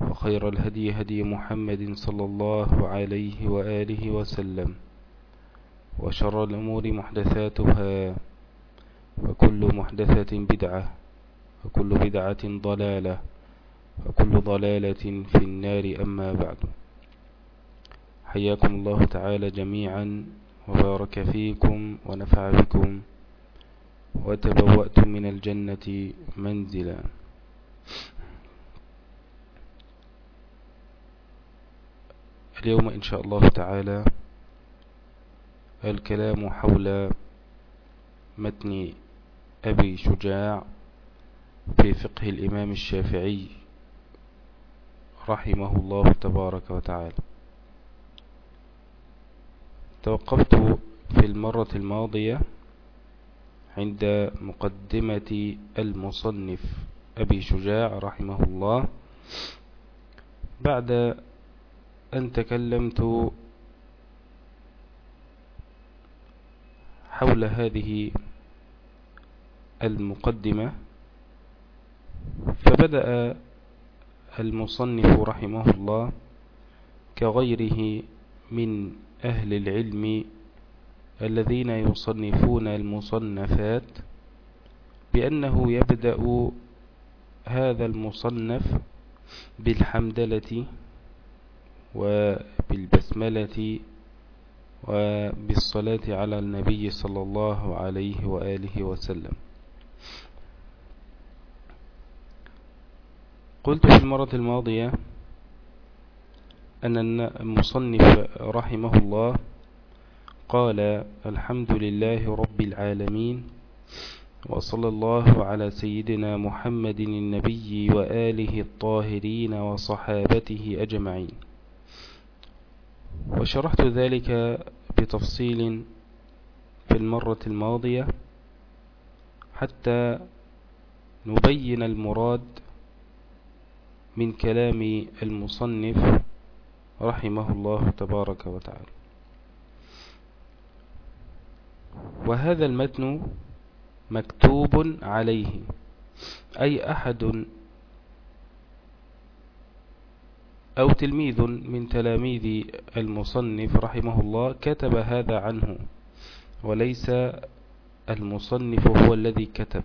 وخير الهدي هدي محمد صلى الله عليه وآله وسلم وشر الأمور محدثاتها وكل محدثة بدعة وكل بدعة ضلالة وكل ضلالة في النار أما بعد. حياكم الله تعالى جميعا وبارك فيكم ونفع بكم وتبوأتم من الجنة منزلا. اليوم إن شاء الله تعالى الكلام حول متن أبي شجاع في فقه الإمام الشافعي رحمه الله تبارك وتعالى. توقفت في المرة الماضية عند مقدمة المصنف أبي شجاع رحمه الله بعد أن تكلمت حول هذه المقدمة فبدأ المصنف رحمه الله كغيره من أهل العلم الذين يصنفون المصنفات بأنه يبدأ هذا المصنف بالحمدلة وبالبسملة وبالصلاة على النبي صلى الله عليه وآله وسلم. قلت في المرة الماضية أن المصنف رحمه الله قال الحمد لله رب العالمين وصلى الله على سيدنا محمد النبي وآله الطاهرين وصحابته أجمعين. وشرحت ذلك بتفصيل في المرة الماضية حتى نبين المراد من كلام المصنف رحمه الله تبارك وتعالى. وهذا المتن مكتوب عليه أي أحد أو تلميذ من تلاميذ المصنف رحمه الله كتب هذا عنه وليس المصنف هو الذي كتب.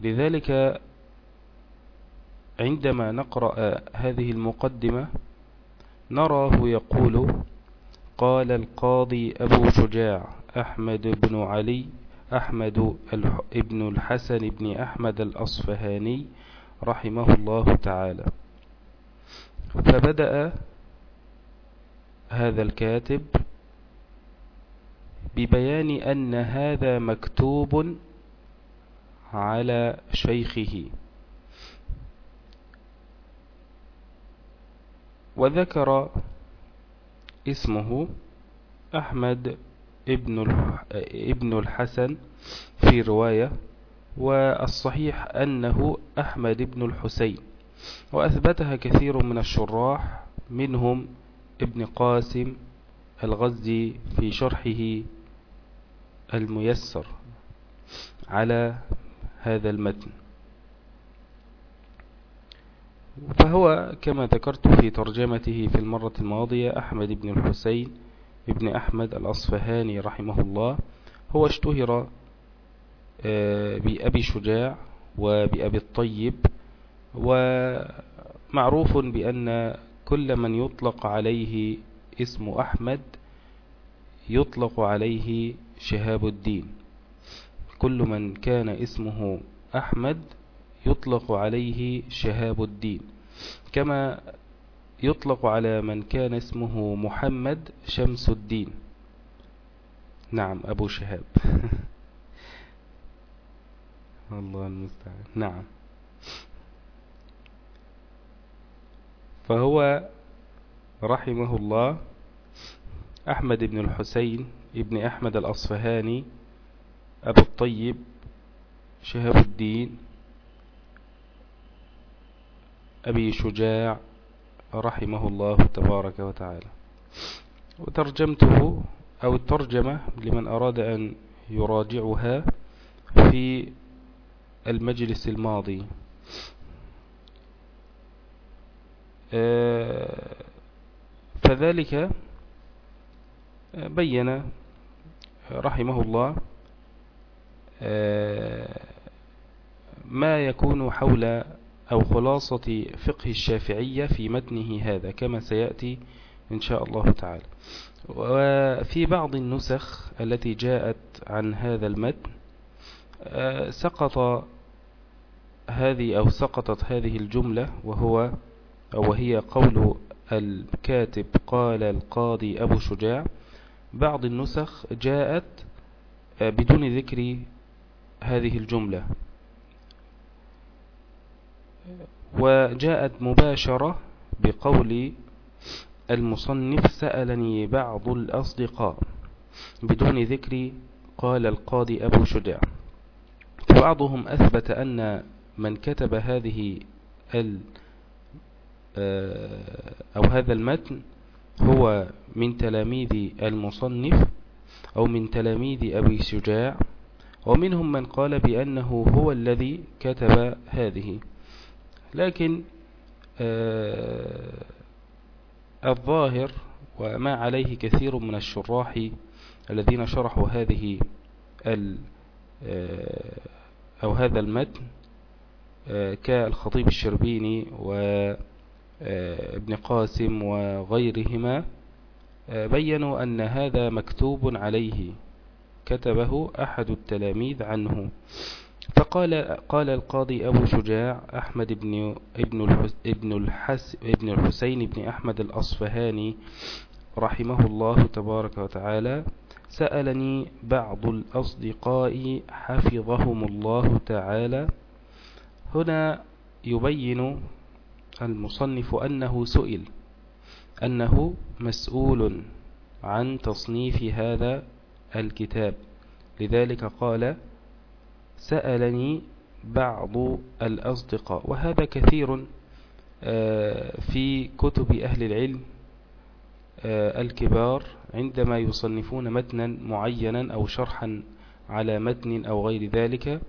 لذلك عندما نقرأ هذه المقدمة نراه يقول قال القاضي أبو شجاع أحمد بن علي أحمد ابن الحسن بن أحمد الأصفهاني رحمه الله تعالى. فبدأ هذا الكاتب ببيان أن هذا مكتوب على شيخه. وذكر اسمه أحمد ابن الحسن في رواية والصحيح أنه أحمد بن الحسين. وأثبتها كثير من الشراح منهم ابن قاسم الغزي في شرحه الميسر على هذا المتن. فهو كما ذكرت في ترجمته في المرة الماضية أحمد بن الحسين ابن أحمد الأصفهاني رحمه الله هو اشتهر آه، بأبي شجاع وبأبي الطيب ومعروف بأن كل من يطلق عليه اسم أحمد يطلق عليه شهاب الدين. كل من كان اسمه أحمد يطلق عليه شهاب الدين. كما يطلق على من كان اسمه محمد شمس الدين. نعم أبو شهاب. الله المستعان. نعم. فهو رحمه الله أحمد بن الحسين ابن أحمد الأصفهاني أبو الطيب شهاب الدين أبي شجاع رحمه الله تبارك وتعالى. وترجمته أو الترجمة لمن أراد أن يراجعها في المجلس الماضي آه، فذلك بين رحمه الله آه، ما يكون حول أو خلاصة فقه الشافعية في متنه هذا كما سيأتي إن شاء الله تعالى. وفي بعض النسخ التي جاءت عن هذا المتن آه، سقط هذه أو سقطت هذه الجملة وهو وهي قول الكاتب قال القاضي أبو شجاع بعض النسخ جاءت آه، بدون ذكر هذه الجملة. وجاءت مباشرة بقول المصنف سألني بعض الأصدقاء بدون ذكر قال القاضي أبو شجاع. وبعضهم أثبت أن من كتب هذه ال آه، أو هذا المتن هو من تلاميذ المصنف أو من تلاميذ أبي شجاع ومنهم من قال بأنه هو الذي كتب هذه. لكن آه، الظاهر وما عليه كثير من الشراح الذين شرحوا هذه آه، أو هذا المتن آه، كالخطيب الشربيني وابن قاسم وغيرهما بينوا أن هذا مكتوب عليه كتبه أحد التلاميذ عنه. فقال قال القاضي أبو شجاع أحمد بن ابن ابن الحس ابن الحسين بن أحمد الأصفهاني رحمه الله تبارك وتعالى سألني بعض الأصدقاء حفظهم الله تعالى. هنا يبين المصنف أنه سئل أنه مسؤول عن تصنيف هذا الكتاب. لذلك قال سألني بعض الأصدقاء وهذا كثير آه، في كتب أهل العلم آه، الكبار عندما يصنفون متنا معينا أو شرحا على متن أو غير ذلك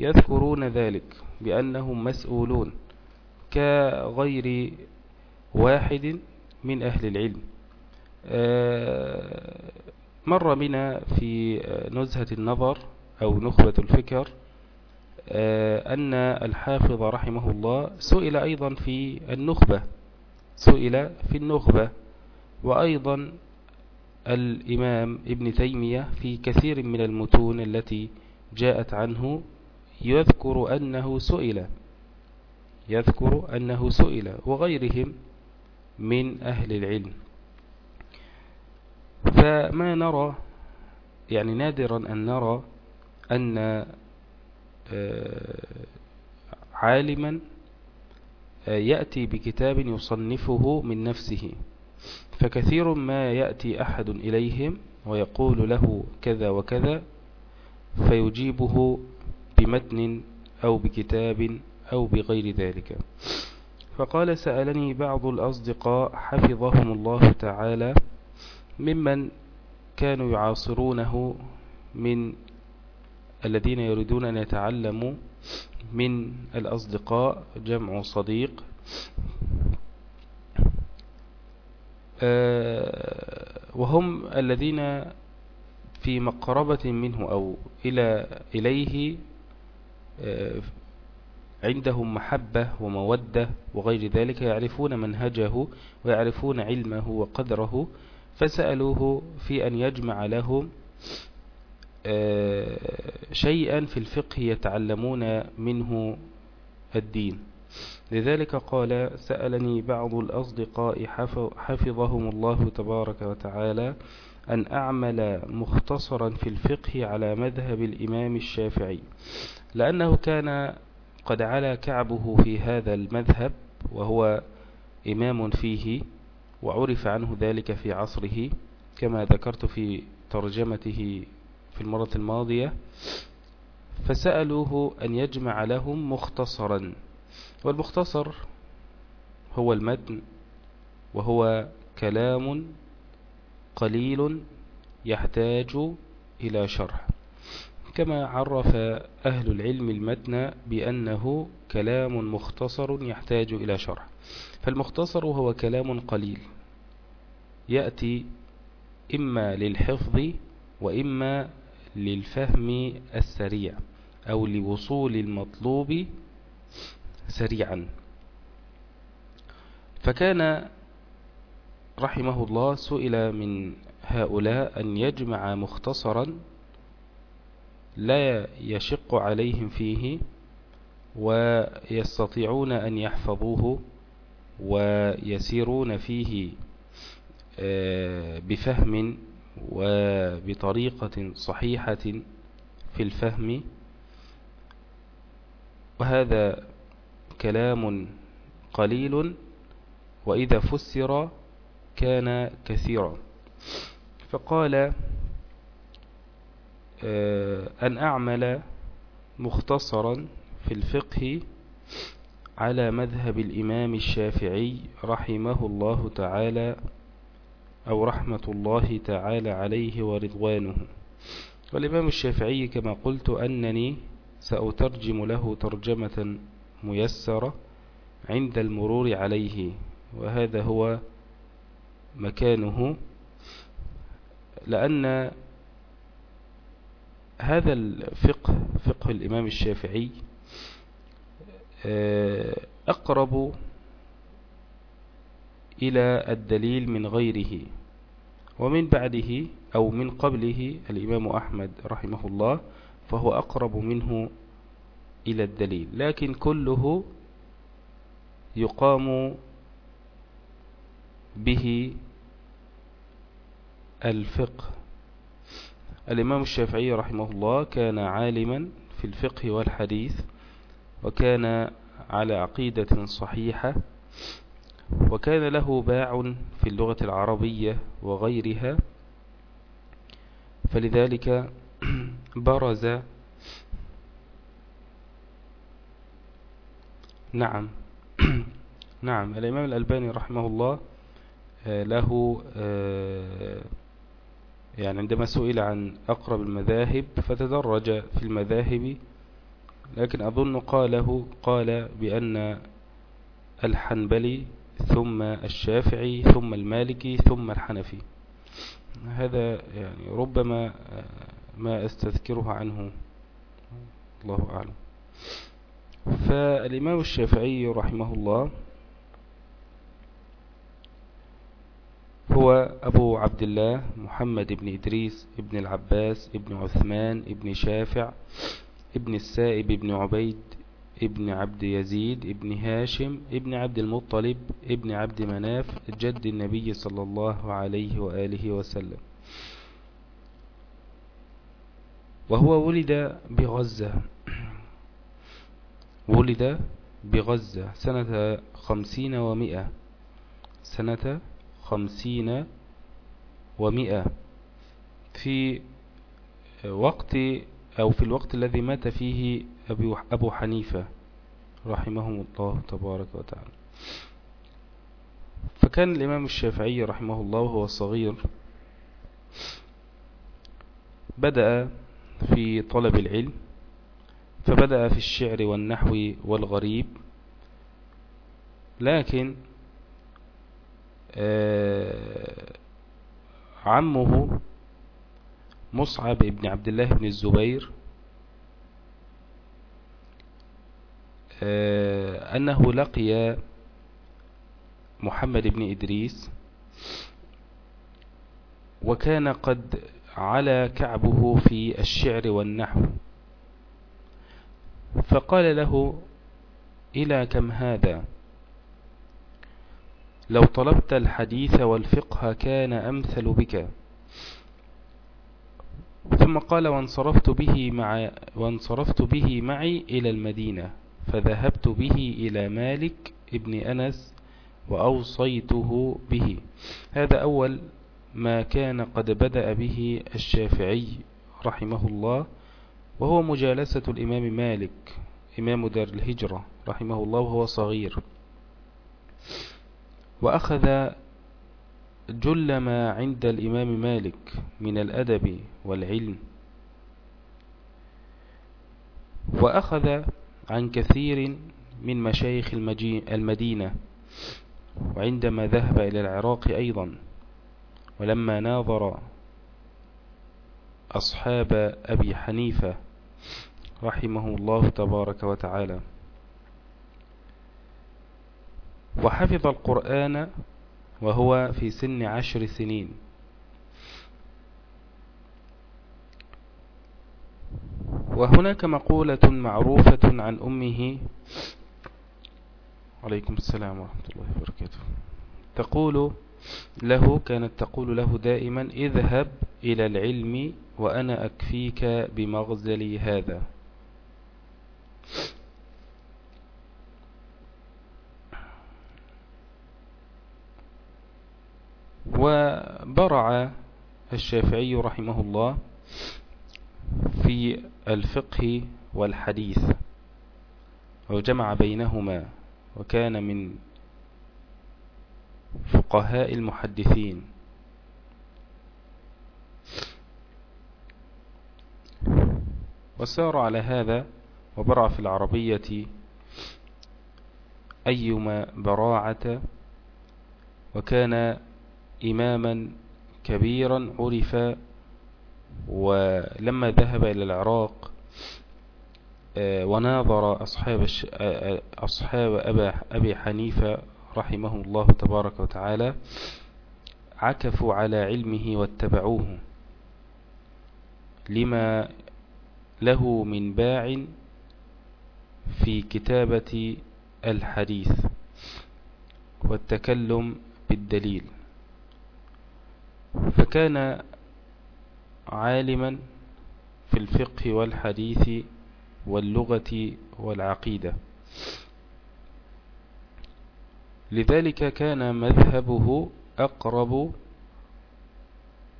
يذكرون ذلك بأنهم مسؤولون. كغير واحد من أهل العلم. آه، مر بنا في نزهة النظر أو نخبة الفكر آه، أن الحافظ رحمه الله سئل أيضا في النخبة سئل في النخبة وأيضا الإمام ابن تيمية في كثير من المتون التي جاءت عنه يذكر أنه سئل. يذكر أنه سئل وغيرهم من أهل العلم. فما نرى يعني نادرا أن نرى أن آه، عالما آه، يأتي بكتاب يصنفه من نفسه. فكثير ما يأتي أحد إليهم ويقول له كذا وكذا فيجيبه بمتن أو بكتاب أو بغير ذلك. فقال سألني بعض الأصدقاء حفظهم الله تعالى ممن كانوا يعاصرونه من الذين يريدون أن يتعلموا من الأصدقاء جمع صديق. آه، وهم الذين في مقربة منه أو إلى إليه آه، عندهم محبة ومودة وغير ذلك يعرفون منهجه ويعرفون علمه وقدره فسألوه في أن يجمع لهم آه، شيئا في الفقه يتعلمون منه الدين. لذلك قال سألني بعض الأصدقاء حفظهم الله تبارك وتعالى أن أعمل مختصرا في الفقه على مذهب الإمام الشافعي لأنه كان قد علا كعبه في هذا المذهب وهو إمام فيه وعرف عنه ذلك في عصره كما ذكرت في ترجمته في المرة الماضية. فسألوه أن يجمع لهم مختصرا والمختصر هو المتن وهو كلام قليل يحتاج إلى شرح. كما عرف أهل العلم المتن بأنه كلام مختصر يحتاج إلى شرح. فالمختصر هو كلام قليل. يأتي إما للحفظ وإما للفهم السريع أو لوصول المطلوب سريعا. فكان رحمه الله سئل من هؤلاء أن يجمع مختصرا لا يشق عليهم فيه ويستطيعون أن يحفظوه ويسيرون فيه آه، بفهم وبطريقة صحيحة في الفهم. وهذا كلام قليل وإذا فسر كان كثيرا. فقال أن أعمل مختصرا في الفقه على مذهب الإمام الشافعي رحمه الله تعالى أو رحمة الله تعالى عليه ورضوانه. والإمام الشافعي كما قلت أنني سأترجم له ترجمة ميسرة عند المرور عليه وهذا هو مكانه لأن هذا الفقه فقه الإمام الشافعي آه، أقرب إلى الدليل من غيره ومن بعده أو من قبله الإمام أحمد رحمه الله فهو أقرب منه إلى الدليل. لكن كله يقام به الفقه. الإمام الشافعي رحمه الله كان عالما في الفقه والحديث وكان على عقيدة صحيحة وكان له باع في اللغة العربية وغيرها فلذلك برز نعم نعم الإمام الألباني رحمه الله آه، له آه، يعني عندما سئل عن أقرب المذاهب فتدرج في المذاهب لكن أظن قاله قال بأن الحنبلي ثم الشافعي ثم المالكي ثم الحنفي. هذا يعني ربما آه، ما أستذكره عنه. الله أعلم. فالإمام الشافعي رحمه الله هو أبو عبد الله محمد بن إدريس ابن العباس ابن عثمان ابن شافع ابن السائب ابن عبيد ابن عبد يزيد ابن هاشم ابن عبد المطلب ابن عبد مناف جد النبي صلى الله عليه وآله وسلم. وهو ولد بغزة. ولد بغزة. سنة خمسين ومئة. سنة خمسين ومئة. في وقت أو في الوقت الذي مات فيه أبو حنيفة رحمهم الله تبارك وتعالى. فكان الإمام الشافعي رحمه الله وهو صغير بدأ في طلب العلم فبدأ في الشعر والنحو والغريب لكن عمه مصعب بن عبد الله بن الزبير آه، أنه لقي محمد بن إدريس وكان قد على كعبه في الشعر والنحو فقال له إلى كم هذا؟ لو طلبت الحديث والفقه كان أمثل بك. ثم قال وانصرفت به, مع وانصرفت به معي إلى المدينة فذهبت به إلى مالك ابن أنس وأوصيته به. هذا أول ما كان قد بدأ به الشافعي رحمه الله وهو مجالسة الإمام مالك إمام دار الهجرة رحمه الله وهو صغير. وأخذ جل ما عند الإمام مالك من الأدب والعلم. وأخذ عن كثير من مشايخ المدينة وعندما ذهب إلى العراق أيضا ولما ناظر أصحاب أبي حنيفة رحمه الله تبارك وتعالى. وحفظ القرآن وهو في سن عشر سنين. وهناك مقولة معروفة عن أمه عليكم السلام ورحمة الله وبركاته تقول له كانت تقول له دائما اذهب إلى العلم وأنا أكفيك بمغزلي هذا. وبرع الشافعي رحمه الله في الفقه والحديث وجمع بينهما وكان من فقهاء المحدثين. وسار على هذا وبرع في العربية أيما براعة وكان إماما كبيرا عرف ولما ذهب إلى العراق آه، وناظر أصحاب, آه، أصحاب أبي حنيفة رحمه الله تبارك وتعالى عكفوا على علمه واتبعوه. لما له من باع في كتابة الحديث والتكلم بالدليل. فكان عالما في الفقه والحديث واللغة والعقيدة. لذلك كان مذهبه أقرب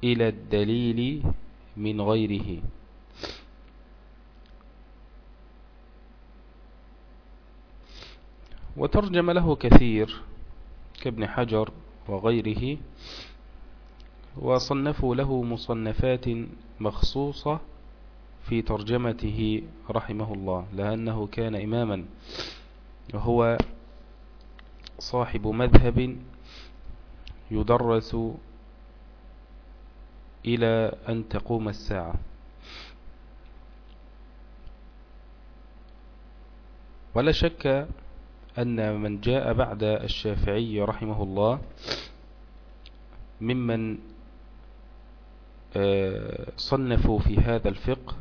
إلى الدليل من غيره. وترجم له كثير كابن حجر وغيره. وصنفوا له مصنفات مخصوصة في ترجمته رحمه الله لأنه كان إماما وهو صاحب مذهب يدرس إلى أن تقوم الساعة. ولا شك أن من جاء بعد الشافعي رحمه الله ممن صنفوا في هذا الفقه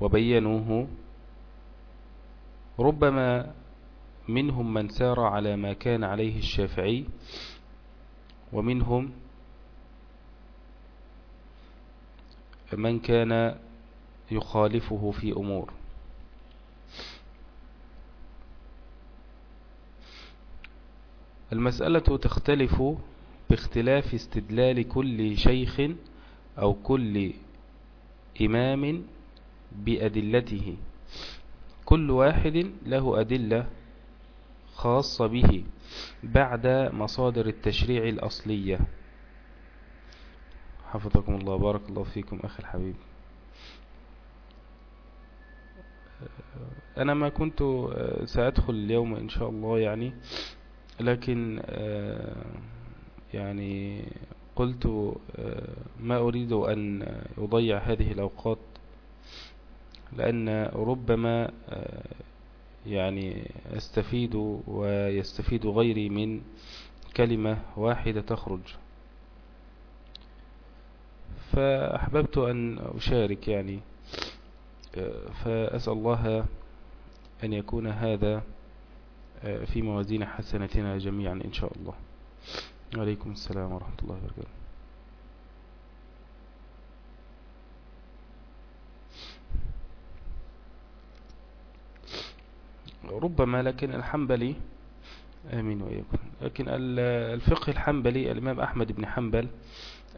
وبينوه ربما منهم من سار على ما كان عليه الشافعي ومنهم من كان يخالفه في أمور. المسألة تختلف باختلاف استدلال كل شيخ أو كل إمام بأدلته. كل واحد له أدلة خاصة به بعد مصادر التشريع الأصلية. حفظكم الله. بارك الله فيكم أخي الحبيب. أنا ما كنت سأدخل اليوم إن شاء الله يعني لكن يعني قلت ما أريد أن أضيع هذه الأوقات لأن ربما يعني أستفيد ويستفيد غيري من كلمة واحدة تخرج. فأحببت أن أشارك يعني فأسأل الله أن يكون هذا في موازين حسنتنا جميعا إن شاء الله. عليكم السلام ورحمة الله وبركاته. ربما لكن الحنبلي آمين وإياكم. لكن الفقه الحنبلي الإمام أحمد بن حنبل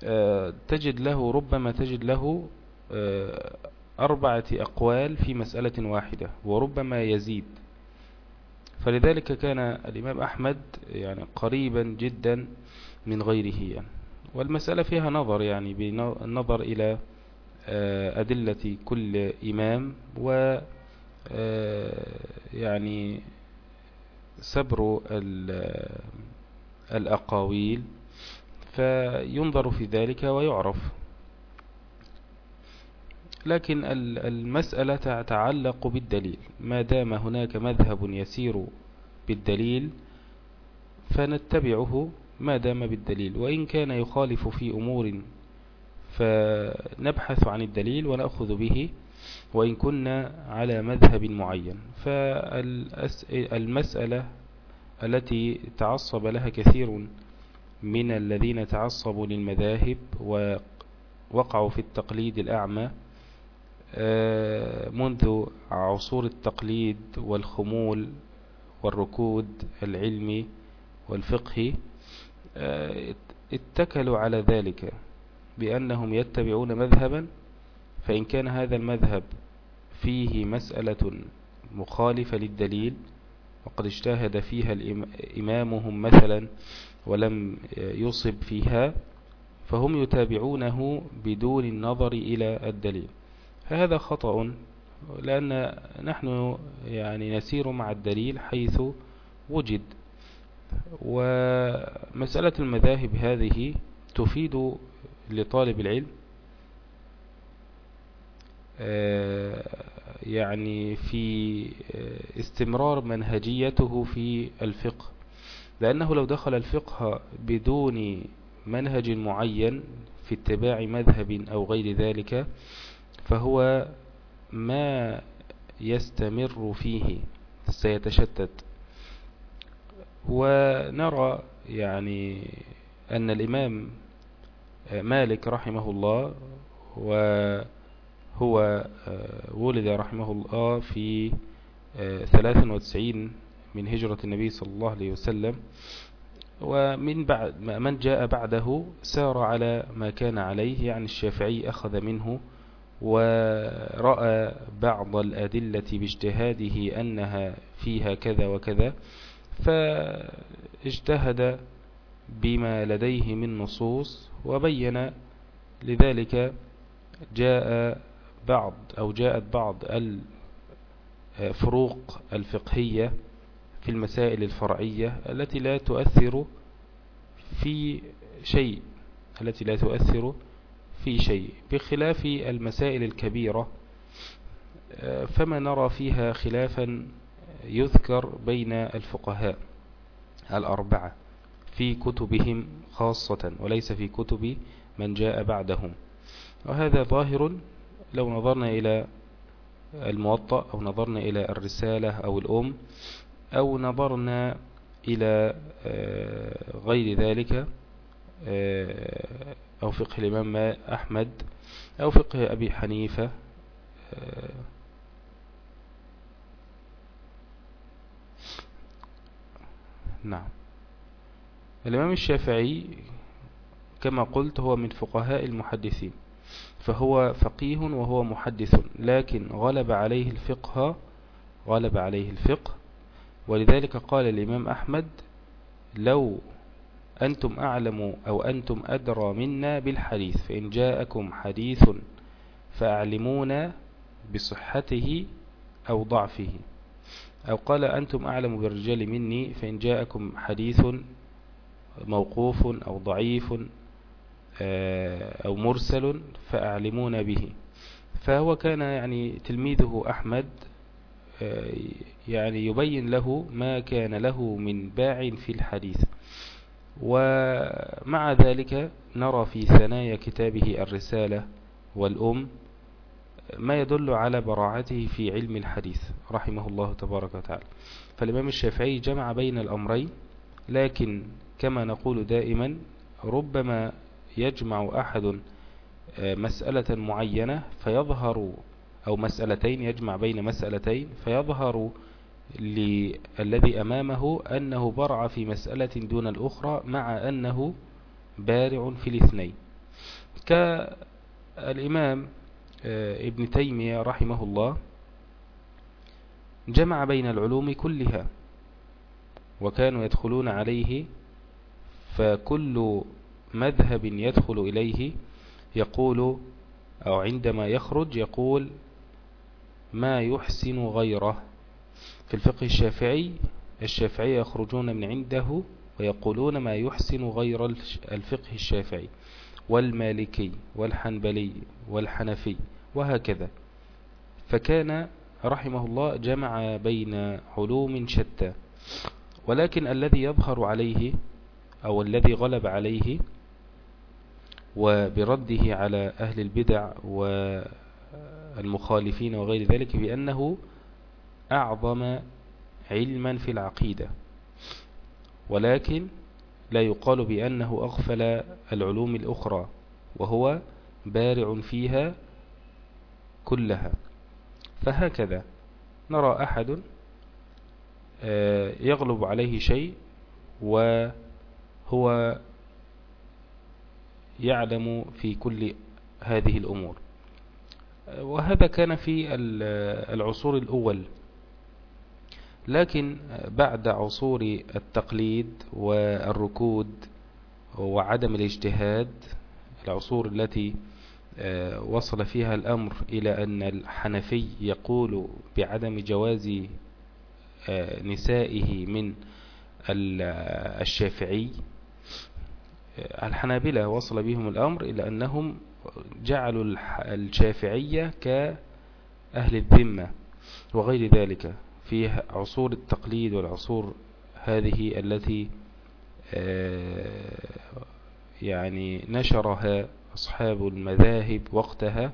آه، تجد له ربما تجد له آه، أربعة أقوال في مسألة واحدة وربما يزيد. فلذلك كان الإمام أحمد يعني قريبا جدا من غيره يعني. والمسألة فيها نظر يعني بالنظر إلى آه، أدلة كل إمام و يعني سبر الأقاويل. فينظر في ذلك ويعرف. لكن المسألة تتعلق بالدليل. ما دام هناك مذهب يسير بالدليل فنتبعه ما دام بالدليل. وإن كان يخالف في أمور فنبحث عن الدليل ونأخذ به وإن كنا على مذهب معين. فالمسألة التي تعصب لها كثير من الذين تعصبوا للمذاهب ووقعوا في التقليد الأعمى منذ عصور التقليد والخمول والركود العلمي والفقهي آه، اتكلوا على ذلك بأنهم يتبعون مذهبا فإن كان هذا المذهب فيه مسألة مخالفة للدليل وقد اجتهد فيها إمامهم مثلا ولم يصب فيها فهم يتابعونه بدون النظر إلى الدليل. فهذا خطأ لأن نحن يعني نسير مع الدليل حيث وجد. ومسألة المذاهب هذه تفيد لطالب العلم آه، يعني في استمرار منهجيته في الفقه. لأنه لو دخل الفقه بدون منهج معين في اتباع مذهب أو غير ذلك فهو ما يستمر فيه سيتشتت. ونرى يعني أن الإمام مالك رحمه الله وهو ولد رحمه الله في 93 من هجرة النبي صلى الله عليه وسلم. ومن بعد من جاء بعده سار على ما كان عليه يعني الشافعي أخذ منه ورأى بعض الأدلة باجتهاده أنها فيها كذا وكذا فاجتهد بما لديه من نصوص وبين لذلك جاء بعض أو جاءت بعض الفروق الفقهية في المسائل الفرعية التي لا تؤثر في شيء التي لا تؤثر في شيء بخلاف المسائل الكبيرة فما نرى فيها خلافا يذكر بين الفقهاء الأربعة في كتبهم خاصة وليس في كتب من جاء بعدهم. وهذا ظاهر لو نظرنا إلى الموطأ أو نظرنا إلى الرسالة أو الأم أو نظرنا إلى آه، غير ذلك آه، أو فقه الإمام أحمد أو فقه أبي حنيفة آه، نعم. الإمام الشافعي كما قلت هو من فقهاء المحدثين فهو فقيه وهو محدث لكن غلب عليه الفقه غلب عليه الفقه. ولذلك قال الإمام أحمد لو أنتم أعلم أو أنتم أدرى منا بالحديث فإن جاءكم حديث فأعلمونا بصحته أو ضعفه. أو قال أنتم أعلم بالرجال مني فإن جاءكم حديث موقوف أو ضعيف آه، أو مرسل فأعلمون به. فهو كان يعني تلميذه أحمد آه، يعني يبين له ما كان له من باع في الحديث. ومع ذلك نرى في ثنايا كتابه الرسالة والأم ما يدل على براعته في علم الحديث رحمه الله تبارك وتعالى. فالإمام الشافعي جمع بين الأمرين لكن كما نقول دائما ربما يجمع أحد آه، مسألة معينة فيظهر أو مسألتين يجمع بين مسألتين فيظهر للذي أمامه أنه برع في مسألة دون الأخرى مع أنه بارع في الاثنين. كالإمام آه، ابن تيمية رحمه الله جمع بين العلوم كلها وكانوا يدخلون عليه فكل مذهب يدخل إليه يقول أو عندما يخرج يقول ما يحسن غيره. في الفقه الشافعي الشافعي يخرجون من عنده ويقولون ما يحسن غير الفقه الشافعي والمالكي والحنبلي والحنفي وهكذا. فكان رحمه الله جمع بين علوم شتى ولكن الذي يظهر عليه أو الذي غلب عليه وبرده على أهل البدع والمخالفين وغير ذلك بأنه أعظم علما في العقيدة ولكن لا يقال بأنه أغفل العلوم الأخرى وهو بارع فيها كلها. فهكذا نرى أحد آه، يغلب عليه شيء وهو يعلم في كل هذه الأمور. وهذا كان في العصور الأول. لكن بعد عصور التقليد والركود وعدم الاجتهاد العصور التي آه، وصل فيها الأمر إلى أن الحنفي يقول بعدم جواز آه، نسائه من الشافعي آه، الحنابلة وصل بهم الأمر إلى أنهم جعلوا الشافعية كأهل الذمة وغير ذلك. في عصور التقليد والعصور هذه التي يعني نشرها أصحاب المذاهب وقتها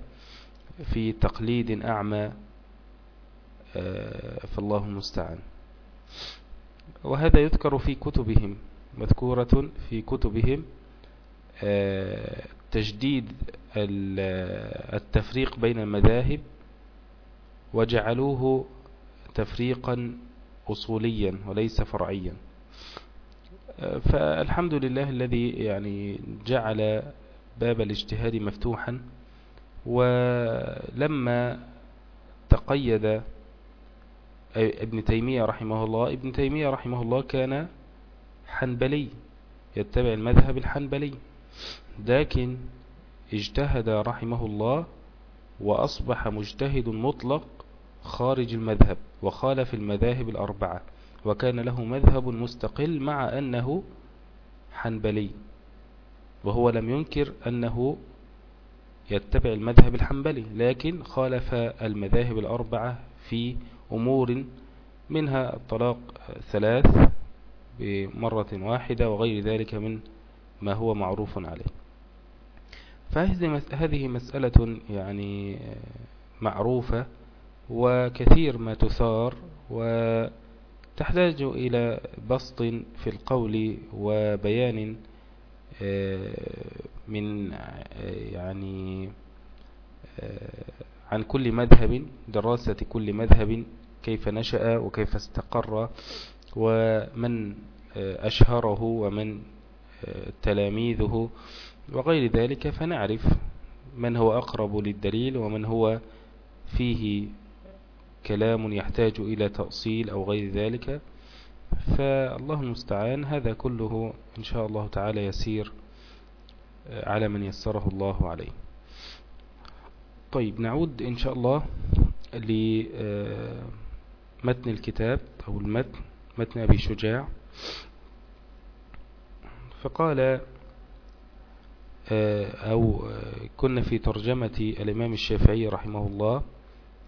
في تقليد أعمى آه، فالله المستعان. وهذا يذكر في كتبهم مذكورة في كتبهم آه، تجديد التفريق بين المذاهب وجعلوه تفريقا أصوليا وليس فرعيا. فالحمد لله الذي يعني جعل باب الاجتهاد مفتوحا ولما تقيد ابن تيمية رحمه الله ابن تيمية رحمه الله كان حنبلي يتبع المذهب الحنبلي لكن اجتهد رحمه الله وأصبح مجتهد مطلق خارج المذهب وخالف المذاهب الأربعة وكان له مذهب مستقل مع أنه حنبلي وهو لم ينكر أنه يتبع المذهب الحنبلي لكن خالف المذاهب الأربعة في أمور منها الطلاق ثلاث بمرة واحدة وغير ذلك من ما هو معروف عليه. فهذه مسألة يعني معروفة وكثير ما تثار وتحتاج إلى بسط في القول وبيان آه، من آه، يعني آه، عن كل مذهب دراسة كل مذهب كيف نشأ وكيف استقر ومن أشهره ومن تلاميذه وغير ذلك فنعرف من هو أقرب للدليل ومن هو فيه كلام يحتاج إلى تأصيل أو غير ذلك. فالله المستعان هذا كله إن شاء الله تعالى يسير على من يسره الله عليه. طيب نعود إن شاء الله لمتن الكتاب أو المتن متن أبي شجاع. فقال أو كنا في ترجمة الإمام الشافعي رحمه الله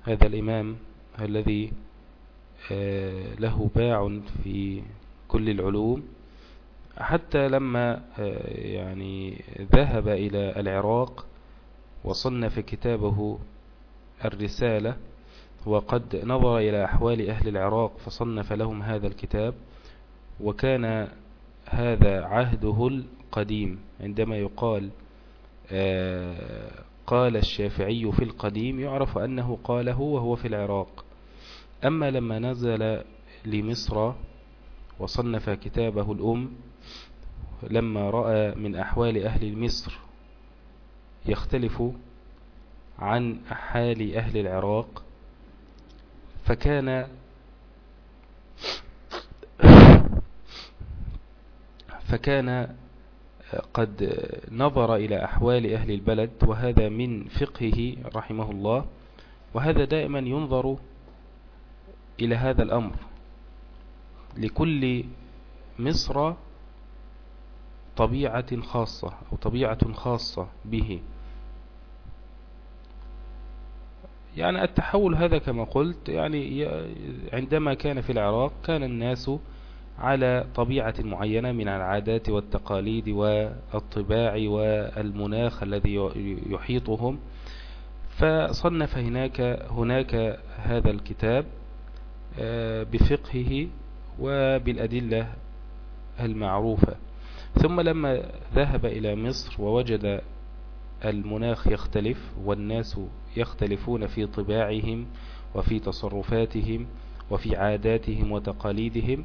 هذا الإمام الذي له باع في كل العلوم. حتى لما يعني ذهب إلى العراق وصنف كتابه الرسالة وقد نظر إلى أحوال أهل العراق فصنف لهم هذا الكتاب وكان هذا عهده القديم. عندما يقال قال الشافعي في القديم يعرف أنه قاله وهو في العراق. أما لما نزل لمصر وصنف كتابه الأم لما رأى من أحوال أهل مصر يختلف عن حال أهل العراق فكان فكان قد نظر إلى أحوال أهل البلد وهذا من فقهه رحمه الله وهذا دائما ينظر إلى هذا الأمر. لكل مصر طبيعة خاصة أو طبيعة خاصة به. يعني التحول هذا كما قلت يعني عندما كان في العراق كان الناس على طبيعة معينة من العادات والتقاليد والطباع والمناخ الذي يحيطهم. فصنف هناك هناك هذا الكتاب. بفقهه وبالأدلة المعروفة. ثم لما ذهب إلى مصر ووجد المناخ يختلف والناس يختلفون في طباعهم وفي تصرفاتهم وفي عاداتهم وتقاليدهم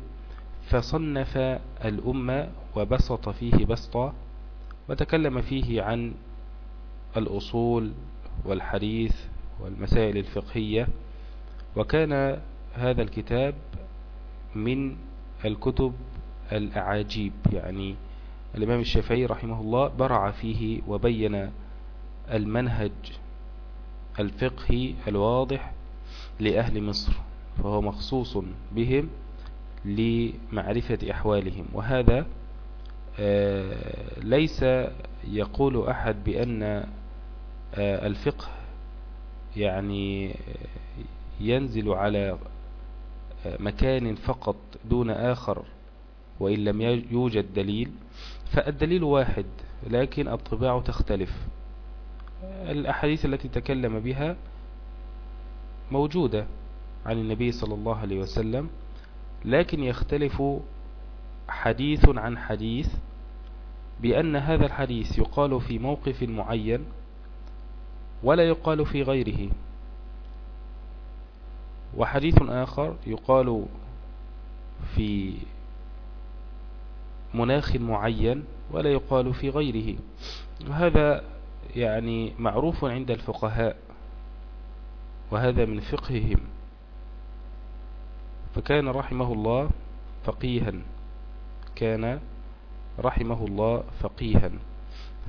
فصنف الأمة وبسط فيه بسطا وتكلم فيه عن الأصول والحديث والمسائل الفقهية وكان هذا الكتاب من الكتب الأعاجيب. يعني الإمام الشافعي رحمه الله برع فيه وبين المنهج الفقهي الواضح لأهل مصر فهو مخصوص بهم لمعرفة أحوالهم. وهذا آه، ليس يقول أحد بأن آه، الفقه يعني ينزل على مكان فقط دون آخر وإن لم يوجد دليل فالدليل واحد لكن الطباع تختلف. الأحاديث التي تكلم بها موجودة عن النبي صلى الله عليه وسلم لكن يختلف حديث عن حديث بأن هذا الحديث يقال في موقف معين ولا يقال في غيره. وحديث آخر يقال في مناخ معين ولا يقال في غيره. وهذا يعني معروف عند الفقهاء وهذا من فقههم. فكان رحمه الله فقيها. كان رحمه الله فقيها.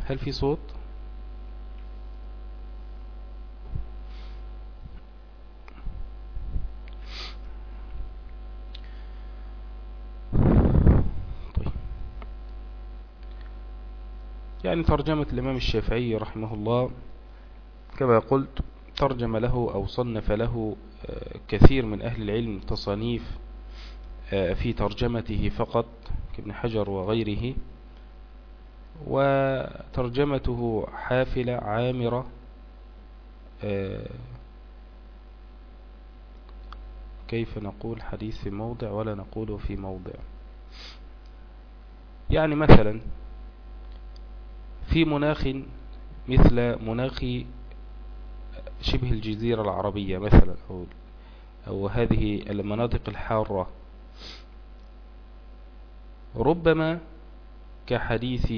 هل في صوت؟ يعني ترجمة الإمام الشافعي رحمه الله كما قلت ترجم له أو صنف له آه، كثير من أهل العلم تصانيف آه، في ترجمته فقط كابن حجر وغيره. وترجمته حافلة عامرة آه، كيف نقول حديث في موضع ولا نقوله في موضع. يعني مثلا في مناخ مثل مناخ شبه الجزيرة العربية مثلا أو, أو هذه المناطق الحارة. ربما كحديث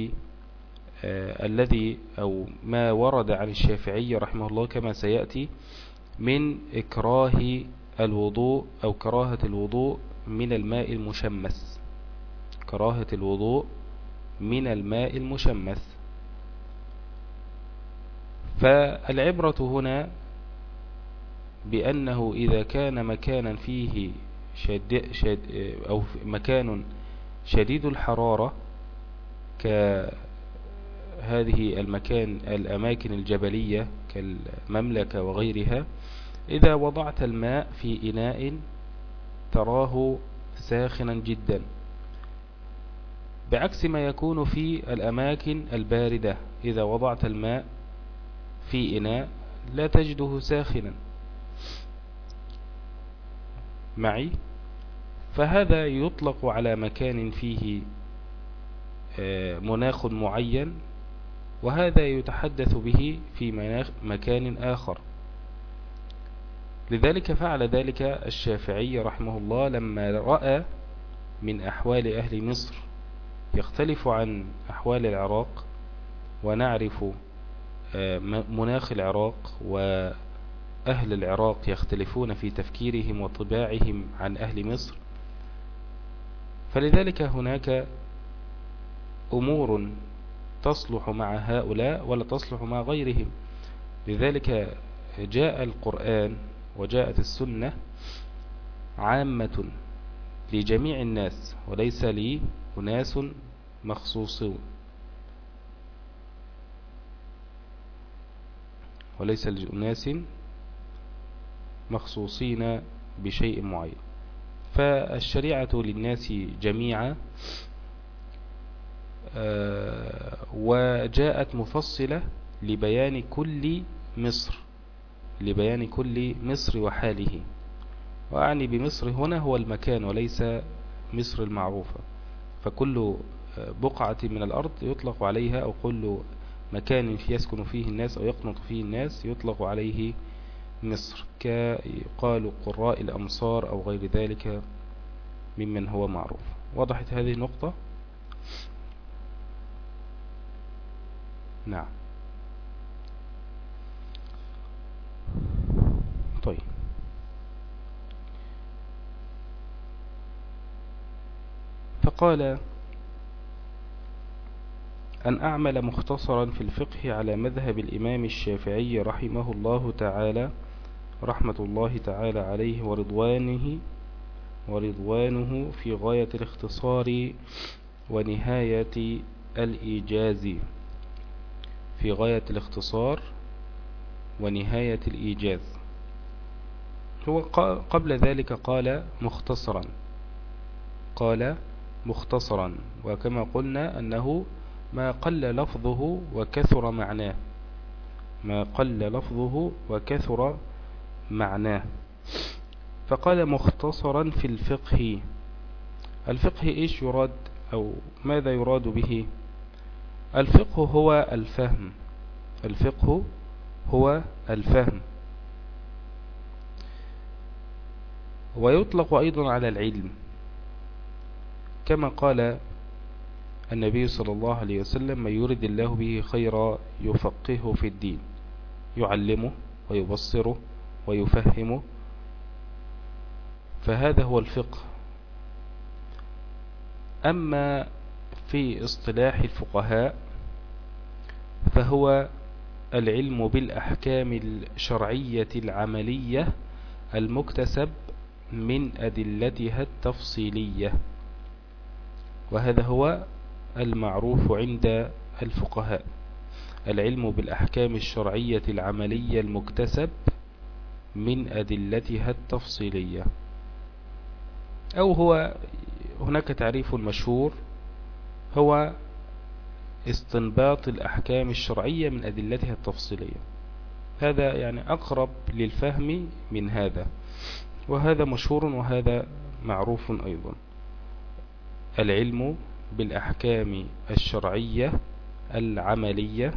آه الذي أو ما ورد عن الشافعي رحمه الله كما سيأتي من إكراه الوضوء أو كراهة الوضوء من الماء المشمس. كراهة الوضوء من الماء المشمس. فالعبرة هنا بأنه إذا كان مكانا فيه شد شد أو مكان شديد الحرارة كهذه المكان الأماكن الجبلية كالمملكة وغيرها إذا وضعت الماء في إناء تراه ساخنا جدا بعكس ما يكون في الأماكن الباردة إذا وضعت الماء في إناء لا تجده ساخنا. معي؟ فهذا يطلق على مكان فيه آه، مناخ معين وهذا يتحدث به في مناخ مكان آخر. لذلك فعل ذلك الشافعي رحمه الله لما رأى من أحوال أهل مصر يختلف عن أحوال العراق ونعرف مناخ العراق وأهل العراق يختلفون في تفكيرهم وطباعهم عن أهل مصر. فلذلك هناك أمور تصلح مع هؤلاء ولا تصلح مع غيرهم. لذلك جاء القرآن وجاءت السنة عامة لجميع الناس وليس لي أناس مخصوصون. وليس لأناس مخصوصين بشيء معين. فالشريعة للناس جميعا آه، وجاءت مفصلة لبيان كل مصر لبيان كل مصر وحاله. وأعني بمصر هنا هو المكان وليس مصر المعروفة. فكل بقعة من الأرض يطلق عليها أو كل مكان يسكن فيه الناس أو يقنط فيه الناس يطلق عليه مصر كقال قراء الأمصار أو غير ذلك ممن هو معروف. وضحت هذه النقطة؟ نعم. طيب. فقال أن أعمل مختصرا في الفقه على مذهب الإمام الشافعي رحمه الله تعالى رحمة الله تعالى عليه ورضوانه ورضوانه في غاية الاختصار ونهاية الإيجاز. في غاية الاختصار ونهاية الإيجاز. هو قبل ذلك قال مختصرا. قال مختصرا. وكما قلنا أنه ما قل لفظه وكثر معناه. ما قل لفظه وكثر معناه. فقال مختصرا في الفقه. الفقه إيش يراد أو ماذا يراد به؟ الفقه هو الفهم. الفقه هو الفهم. ويطلق أيضا على العلم. كما قال النبي صلى الله عليه وسلم من يرد الله به خيرا يفقهه في الدين يعلمه ويبصره ويفهمه. فهذا هو الفقه. أما في اصطلاح الفقهاء فهو العلم بالأحكام الشرعية العملية المكتسب من أدلتها التفصيلية. وهذا هو المعروف عند الفقهاء. العلم بالأحكام الشرعية العملية المكتسب من أدلتها التفصيلية. أو هو هناك تعريف مشهور هو استنباط الأحكام الشرعية من أدلتها التفصيلية. هذا يعني أقرب للفهم من هذا وهذا مشهور وهذا معروف أيضا. العلم بالأحكام الشرعية العملية.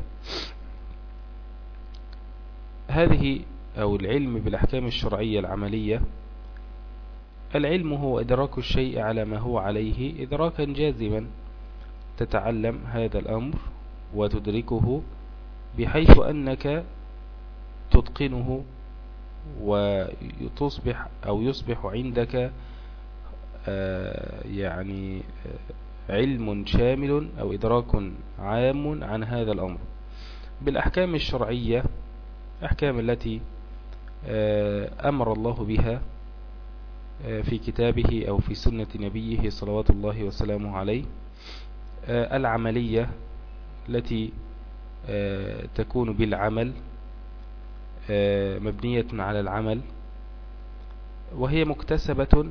هذه أو العلم بالأحكام الشرعية العملية. العلم هو إدراك الشيء على ما هو عليه إدراكا جازما. تتعلم هذا الأمر وتدركه بحيث أنك تتقنه وتصبح أو يصبح عندك آه، يعني علم شامل أو إدراك عام عن هذا الأمر. بالأحكام الشرعية أحكام التي أمر الله بها في كتابه أو في سنة نبيه صلوات الله وسلامه عليه العملية التي تكون بالعمل مبنية على العمل وهي مكتسبة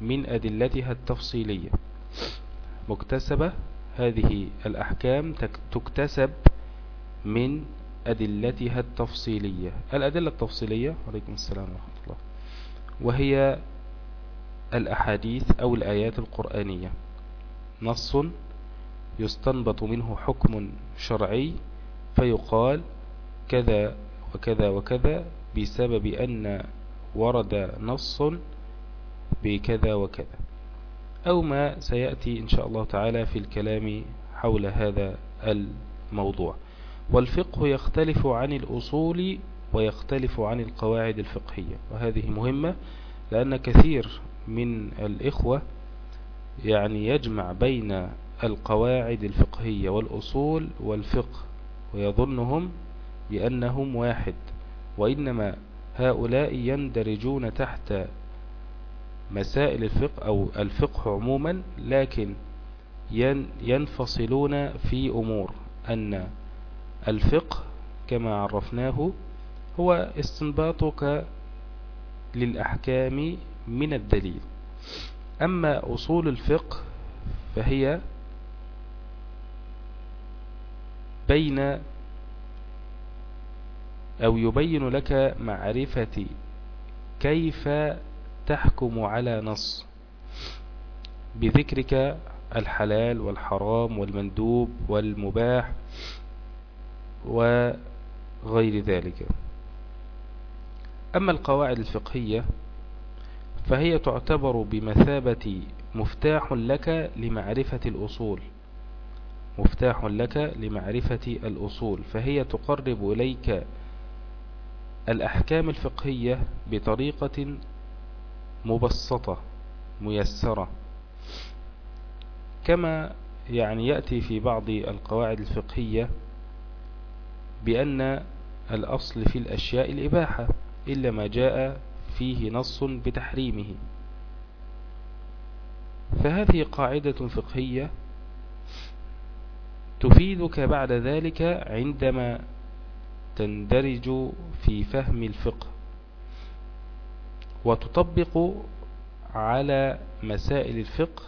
من أدلتها التفصيلية. مكتسبة هذه الأحكام تكتسب من أدلتها التفصيلية. الأدلة التفصيلية عليكم السلام ورحمة الله وهي الأحاديث أو الآيات القرآنية. نص يستنبط منه حكم شرعي فيقال كذا وكذا وكذا بسبب أن ورد نص بكذا وكذا. أو ما سيأتي إن شاء الله تعالى في الكلام حول هذا الموضوع. والفقه يختلف عن الأصول ويختلف عن القواعد الفقهية وهذه مهمة لأن كثير من الإخوة يعني يجمع بين القواعد الفقهية والأصول والفقه ويظنهم بأنهم واحد وإنما هؤلاء يندرجون تحت مسائل الفقه أو الفقه عموما لكن ينفصلون في أمور. أن الفقه كما عرفناه هو استنباطك للأحكام من الدليل. أما أصول الفقه فهي بين أو يبين لك معرفة كيف تحكم على نص. بذكرك الحلال والحرام والمندوب والمباح وغير ذلك. أما القواعد الفقهية فهي تعتبر بمثابة مفتاح لك لمعرفة الأصول. مفتاح لك لمعرفة الأصول. فهي تقرب إليك الأحكام الفقهية بطريقة مبسطة ميسرة. كما يعني يأتي في بعض القواعد الفقهية بأن الأصل في الأشياء الإباحة إلا ما جاء فيه نص بتحريمه. فهذه قاعدة فقهية تفيدك بعد ذلك عندما تندرج في فهم الفقه. وتطبق على مسائل الفقه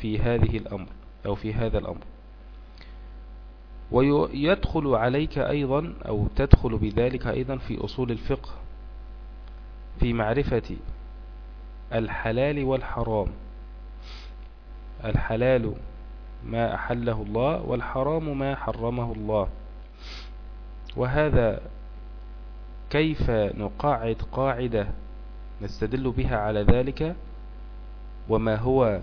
في هذه الأمر أو في هذا الأمر. ويدخل عليك أيضا أو تدخل بذلك أيضا في أصول الفقه في معرفة الحلال والحرام. الحلال ما أحله الله والحرام ما حرمه الله. وهذا كيف نقاعد قاعدة نستدل بها على ذلك وما هو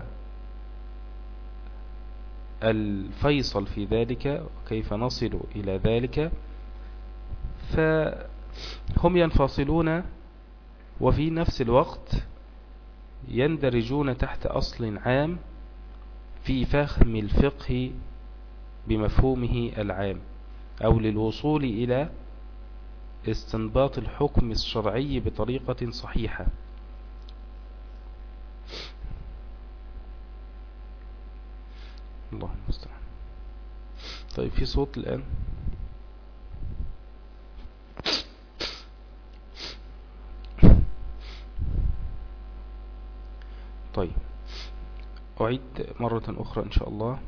الفيصل في ذلك وكيف نصل إلى ذلك. فهم ينفصلون وفي نفس الوقت يندرجون تحت أصل عام في فهم الفقه بمفهومه العام أو للوصول إلى استنباط الحكم الشرعي بطريقة صحيحة. الله المستعان طيب في صوت الآن؟ طيب أعيد مرة أخرى إن شاء الله.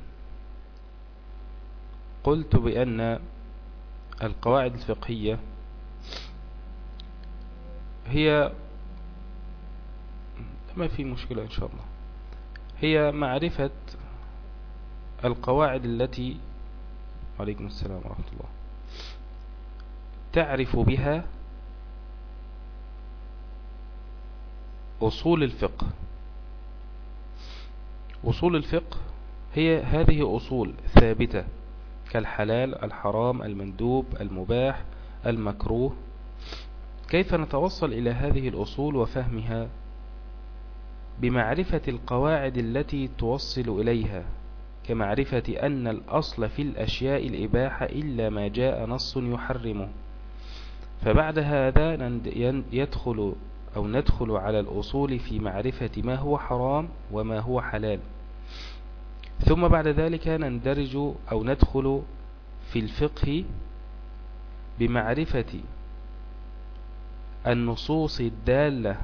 قلت بأن القواعد الفقهية هي ما في مشكلة إن شاء الله. هي معرفة القواعد التي عليكم السلام ورحمة الله. تعرف بها أصول الفقه. أصول الفقه هي هذه أصول ثابتة كالحلال الحرام المندوب المباح المكروه. كيف نتوصل إلى هذه الأصول وفهمها؟ بمعرفة القواعد التي توصل إليها كمعرفة أن الأصل في الأشياء الإباحة إلا ما جاء نص يحرمه فبعد هذا يدخل أو ندخل على الأصول في معرفة ما هو حرام وما هو حلال. ثم بعد ذلك نندرج أو ندخل في الفقه بمعرفة النصوص الدالة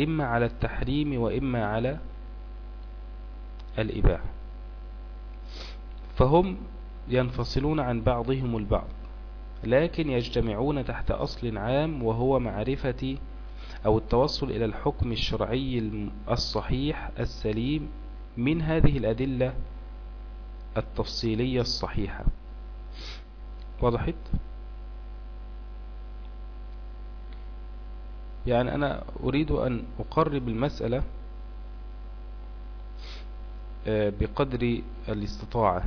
إما على التحريم وإما على الإباحة فهم ينفصلون عن بعضهم البعض لكن يجتمعون تحت أصل عام وهو معرفة أو التوصل إلى الحكم الشرعي الصحيح السليم من هذه الأدلة التفصيلية الصحيحة وضحت؟ يعني أنا أريد أن أقرب المسألة آه، بقدر الاستطاعة.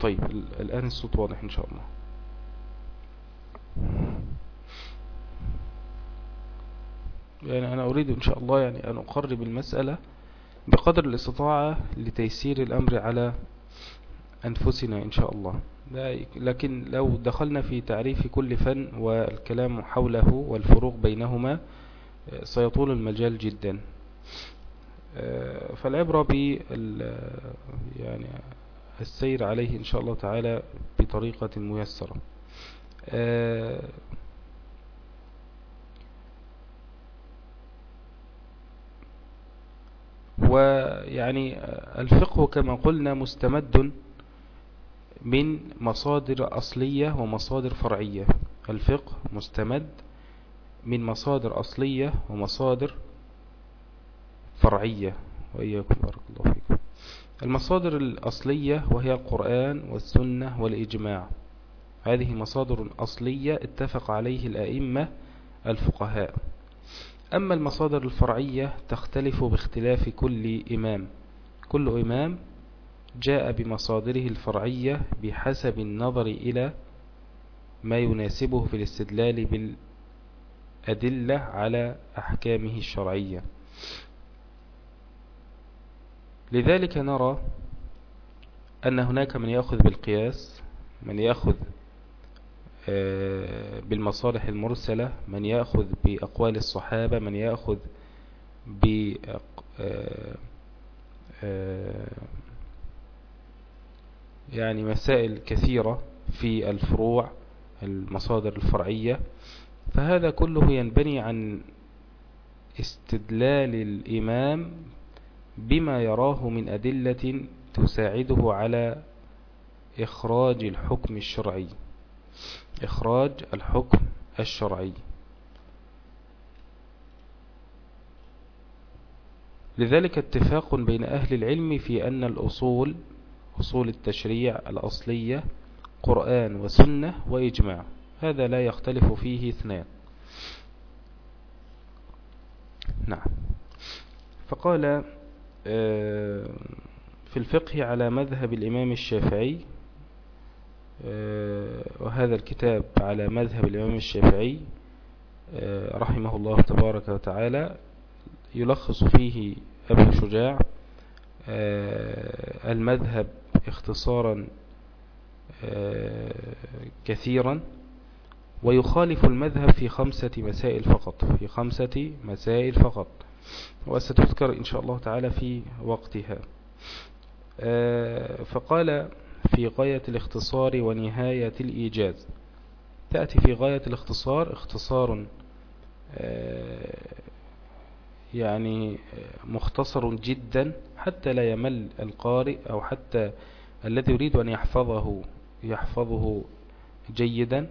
طيب الآن الصوت واضح إن شاء الله. يعني أنا أريد إن شاء الله يعني أن أقرب المسألة بقدر الاستطاعة لتيسير الأمر على أنفسنا إن شاء الله. لكن لو دخلنا في تعريف كل فن والكلام حوله والفروق بينهما سيطول المجال جدا. فالعبرة بال يعني السير عليه إن شاء الله تعالى بطريقة ميسرة. ويعني الفقه كما قلنا مستمد من مصادر أصلية ومصادر فرعية. الفقه مستمد من مصادر أصلية ومصادر فرعية. وإياكم بارك الله فيكم. المصادر الأصلية وهي القرآن والسنة والإجماع. هذه مصادر أصلية اتفق عليه الأئمة الفقهاء. أما المصادر الفرعية تختلف باختلاف كل إمام. كل إمام جاء بمصادره الفرعية بحسب النظر إلى ما يناسبه في الاستدلال بالأدلة على أحكامه الشرعية. لذلك نرى أن هناك من يأخذ بالقياس من يأخذ آه، بالمصالح المرسلة من يأخذ بأقوال الصحابة من يأخذ ب آه، آه، يعني مسائل كثيرة في الفروع المصادر الفرعية. فهذا كله ينبني عن استدلال الإمام بما يراه من أدلة تساعده على إخراج الحكم الشرعي. إخراج الحكم الشرعي. لذلك اتفاق بين أهل العلم في أن الأصول أصول التشريع الأصلية قرآن وسنة وإجماع. هذا لا يختلف فيه اثنان. نعم. فقال آه، في الفقه على مذهب الإمام الشافعي آه، وهذا الكتاب على مذهب الإمام الشافعي آه، رحمه الله تبارك وتعالى يلخص فيه أبو شجاع المذهب اختصارا كثيرا ويخالف المذهب في خمسة مسائل فقط في خمسة مسائل فقط وستذكر إن شاء الله تعالى في وقتها. آه، فقال في غاية الاختصار ونهاية الإيجاز. تأتي في غاية الاختصار اختصار آه، يعني مختصر جدا حتى لا يمل القارئ أو حتى الذي يريد أن يحفظه يحفظه جيدا.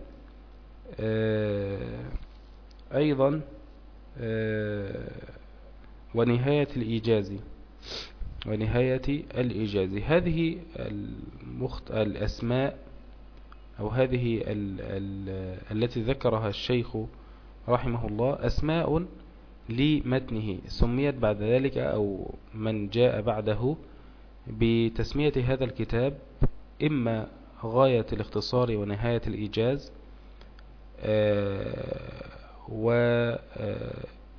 آه، أيضا ونهاية الإيجاز ونهاية الإيجاز. هذه المخت... الأسماء أو هذه ال... ال... التي ذكرها الشيخ رحمه الله أسماء لمتنه سميت بعد ذلك أو من جاء بعده بتسمية هذا الكتاب إما غاية الاختصار ونهاية الإيجاز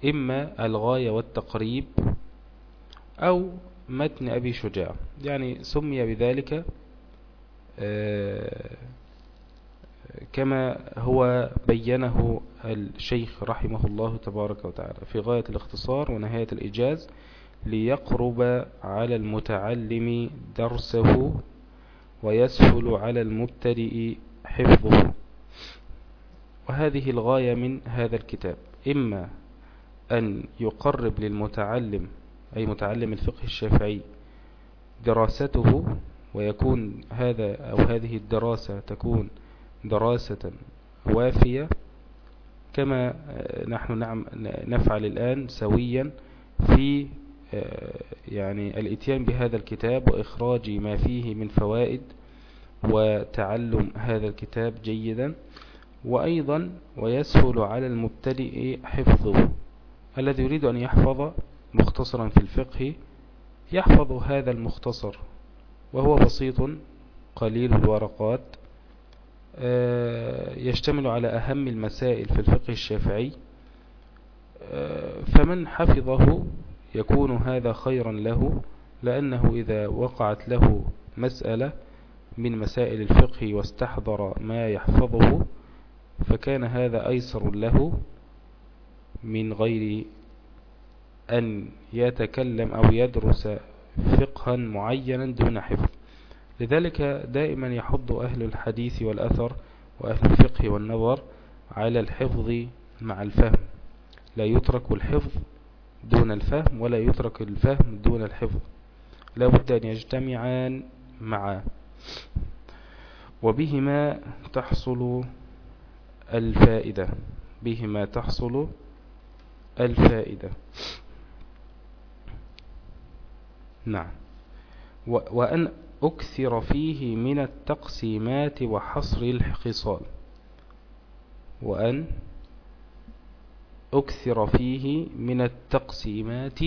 وإما الغاية والتقريب أو متن أبي شجاع. يعني سمي بذلك كما هو بينه الشيخ رحمه الله تبارك وتعالى في غاية الاختصار ونهاية الإجاز ليقرب على المتعلم درسه ويسهل على المبتدئ حفظه. وهذه الغاية من هذا الكتاب. إما أن يقرب للمتعلم أي متعلم الفقه الشافعي دراسته ويكون هذا أو هذه الدراسة تكون دراسة وافية كما نحن نعم نفعل الآن سويا في يعني الإتيان بهذا الكتاب وإخراج ما فيه من فوائد وتعلم هذا الكتاب جيدا. وأيضا ويسهل على المبتدئ حفظه. الذي يريد أن يحفظ مختصرا في الفقه يحفظ هذا المختصر وهو بسيط قليل الورقات. آه، يشتمل على أهم المسائل في الفقه الشافعي. آه، فمن حفظه يكون هذا خيرا له لأنه إذا وقعت له مسألة من مسائل الفقه واستحضر ما يحفظه فكان هذا أيسر له من غير أن يتكلم أو يدرس فقها معينا دون حفظ. لذلك دائما يحض أهل الحديث والأثر وأهل الفقه والنظر على الحفظ مع الفهم. لا يترك الحفظ دون الفهم ولا يترك الفهم دون الحفظ. لا بد أن يجتمعان معا. وبهما تحصل الفائدة. بهما تحصل الفائدة. نعم. وأن أكثر فيه من التقسيمات وحصر الخصال وأن أكثر فيه من التقسيمات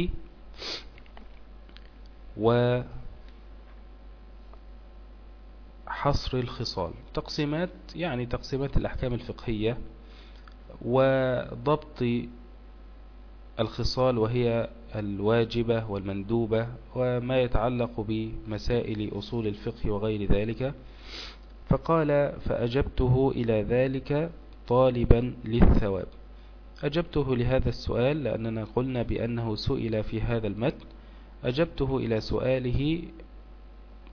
وحصر الخصال. تقسيمات يعني تقسيمات الأحكام الفقهية وضبط الخصال وهي الواجبة والمندوبة وما يتعلق بمسائل أصول الفقه وغير ذلك. فقال فأجبته إلى ذلك طالبا للثواب. أجبته لهذا السؤال لأننا قلنا بأنه سئل في هذا المتن. أجبته إلى سؤاله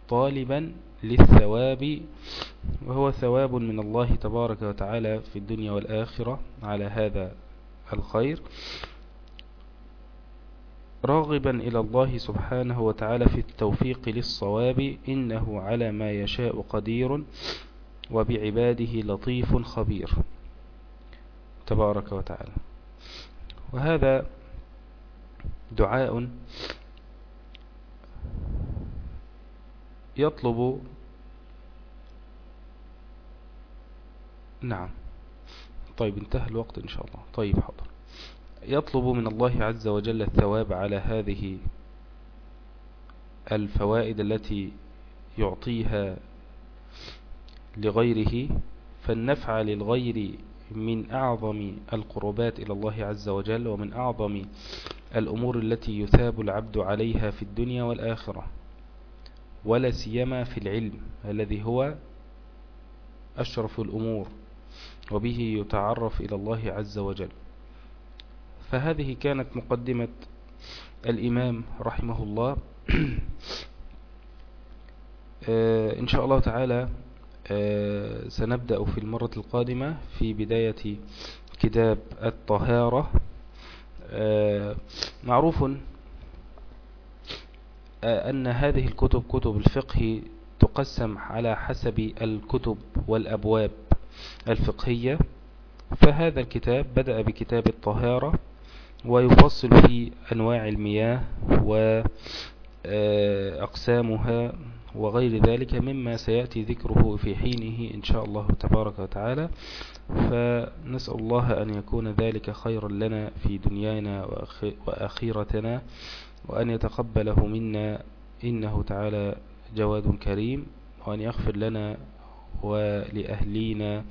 طالبا للثواب وهو ثواب من الله تبارك وتعالى في الدنيا والآخرة. على هذا الخير. راغبا إلى الله سبحانه وتعالى في التوفيق للصواب إنه على ما يشاء قدير وبعباده لطيف خبير. تبارك وتعالى. وهذا دعاء يطلب نعم. طيب انتهى الوقت إن شاء الله. طيب حاضر. يطلب من الله عز وجل الثواب على هذه الفوائد التي يعطيها لغيره فالنفع للغير من أعظم القربات إلى الله عز وجل ومن أعظم الأمور التي يثاب العبد عليها في الدنيا والآخرة ولا سيما في العلم الذي هو أشرف الأمور وبه يتعرف إلى الله عز وجل. فهذه كانت مقدمة الإمام رحمه الله. آه، إن شاء الله تعالى آه، سنبدأ في المرة القادمة في بداية كتاب الطهارة. آه، معروف أن هذه الكتب كتب الفقه تقسم على حسب الكتب والأبواب الفقهية. فهذا الكتاب بدأ بكتاب الطهارة. ويفصل في أنواع المياه وأقسامها وغير ذلك مما سيأتي ذكره في حينه إن شاء الله تبارك وتعالى. فنسأل الله أن يكون ذلك خيرا لنا في دنيانا وأخيرتنا وأن يتقبله منا إنه تعالى جواد كريم وأن يغفر لنا ولأهلينا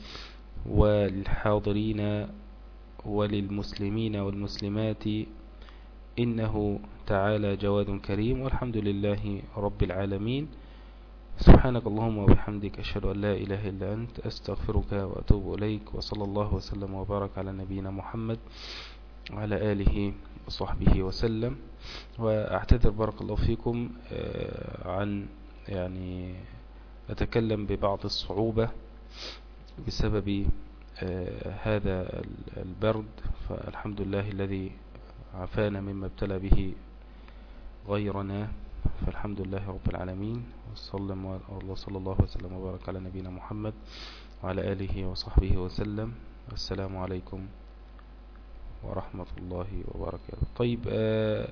والحاضرين وللمسلمين والمسلمات إنه تعالى جواد كريم والحمد لله رب العالمين. سبحانك اللهم وبحمدك أشهد أن لا إله إلا أنت أستغفرك وأتوب إليك وصلى الله وسلم وبارك على نبينا محمد وعلى آله وصحبه وسلم. وأعتذر بارك الله فيكم آه، عن يعني أتكلم ببعض الصعوبة بسبب هذا البرد فالحمد لله الذي عافانا مما ابتلى به غيرنا فالحمد لله رب العالمين وصلى الله وسلم وبارك على نبينا محمد وعلى آله وصحبه وسلم. السلام عليكم ورحمة الله وبركاته. طيب آآ آه،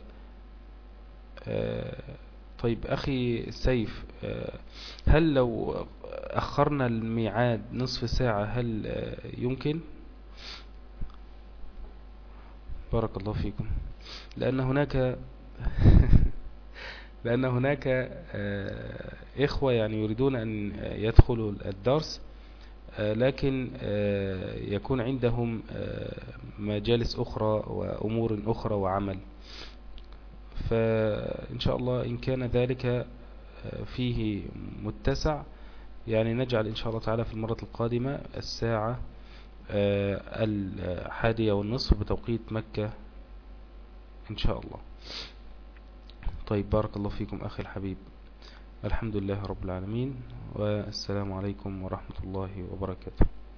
آآ آه، طيب أخي سيف آه، هل لو أخرنا الميعاد نصف ساعة هل يمكن؟ بارك الله فيكم. لأن هناك لأن هناك آه، إخوة يعني يريدون أن يدخلوا الدرس آه، لكن آه، يكون عندهم مجالس أخرى وأمور أخرى وعمل. فإن شاء الله إن كان ذلك فيه متسع يعني نجعل إن شاء الله تعالى في المرة القادمة الساعة الحادية والنصف بتوقيت مكة إن شاء الله. طيب بارك الله فيكم أخي الحبيب. الحمد لله رب العالمين والسلام عليكم ورحمة الله وبركاته.